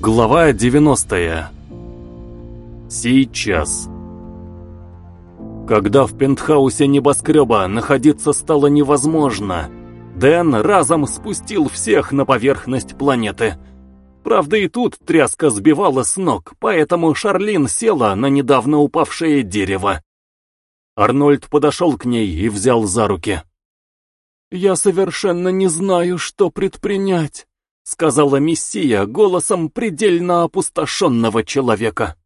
Глава 90. Сейчас. Когда в пентхаусе небоскреба находиться стало невозможно, Дэн разом спустил всех на поверхность планеты. Правда и тут тряска сбивала с ног, поэтому Шарлин села на недавно упавшее дерево. Арнольд подошел к ней и взял за руки. «Я совершенно не знаю, что предпринять», — сказала Мессия голосом предельно опустошенного человека.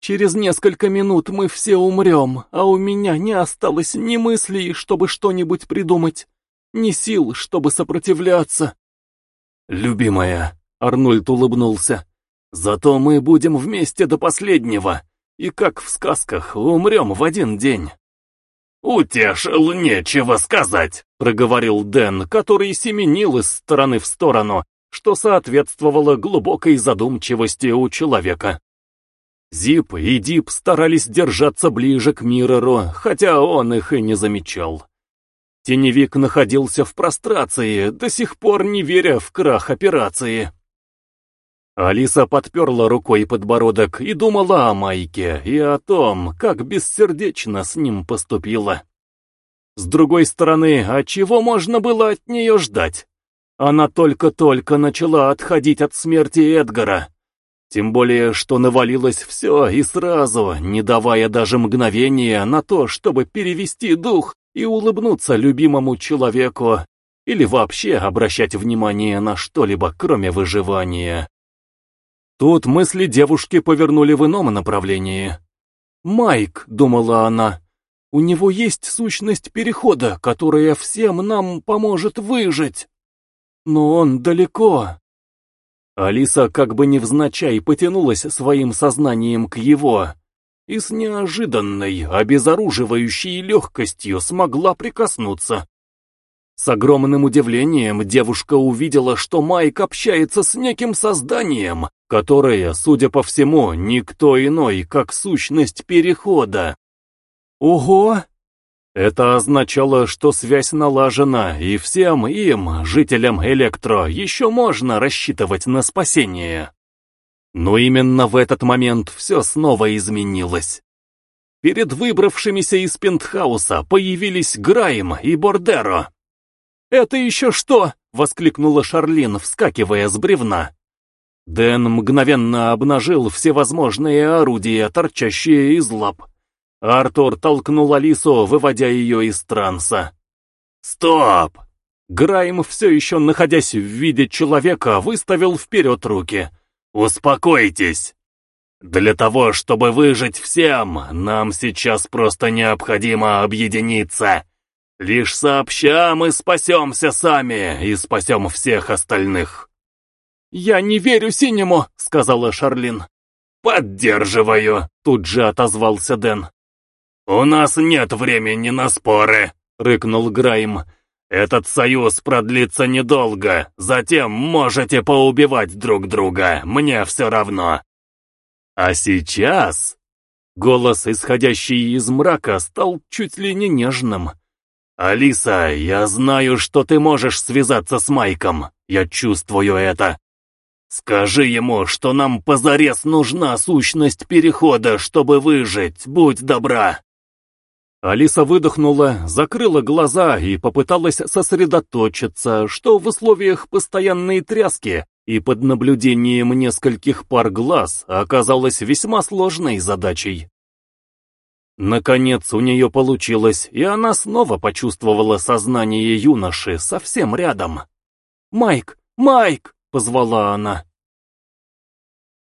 «Через несколько минут мы все умрем, а у меня не осталось ни мыслей, чтобы что-нибудь придумать, ни сил, чтобы сопротивляться». «Любимая», — Арнольд улыбнулся, — «зато мы будем вместе до последнего, и, как в сказках, умрем в один день». «Утешил, нечего сказать», — проговорил Дэн, который семенил из стороны в сторону, что соответствовало глубокой задумчивости у человека. Зип и Дип старались держаться ближе к Миррору, хотя он их и не замечал. Теневик находился в прострации, до сих пор не веря в крах операции. Алиса подперла рукой подбородок и думала о Майке и о том, как бессердечно с ним поступила. С другой стороны, а чего можно было от нее ждать? Она только-только начала отходить от смерти Эдгара. Тем более, что навалилось все и сразу, не давая даже мгновения на то, чтобы перевести дух и улыбнуться любимому человеку, или вообще обращать внимание на что-либо, кроме выживания. Тут мысли девушки повернули в ином направлении. «Майк», — думала она, — «у него есть сущность перехода, которая всем нам поможет выжить. Но он далеко». Алиса как бы невзначай потянулась своим сознанием к его, и с неожиданной, обезоруживающей легкостью смогла прикоснуться. С огромным удивлением девушка увидела, что Майк общается с неким созданием, которое, судя по всему, никто иной, как сущность Перехода. Ого! Это означало, что связь налажена, и всем им, жителям Электро, еще можно рассчитывать на спасение. Но именно в этот момент все снова изменилось. Перед выбравшимися из пентхауса появились Грайм и Бордеро. «Это еще что?» — воскликнула Шарлин, вскакивая с бревна. Дэн мгновенно обнажил всевозможные орудия, торчащие из лап. Артур толкнул Алису, выводя ее из транса. «Стоп!» Грайм, все еще находясь в виде человека, выставил вперед руки. «Успокойтесь! Для того, чтобы выжить всем, нам сейчас просто необходимо объединиться. Лишь сообща мы спасемся сами и спасем всех остальных. «Я не верю синему», — сказала Шарлин. «Поддерживаю», — тут же отозвался Дэн. «У нас нет времени на споры», — рыкнул Грайм. «Этот союз продлится недолго, затем можете поубивать друг друга, мне все равно». «А сейчас...» Голос, исходящий из мрака, стал чуть ли не нежным. «Алиса, я знаю, что ты можешь связаться с Майком. Я чувствую это. Скажи ему, что нам позарез нужна сущность Перехода, чтобы выжить. Будь добра!» Алиса выдохнула, закрыла глаза и попыталась сосредоточиться, что в условиях постоянной тряски и под наблюдением нескольких пар глаз оказалось весьма сложной задачей. Наконец у нее получилось, и она снова почувствовала сознание юноши совсем рядом. «Майк! Майк!» — позвала она.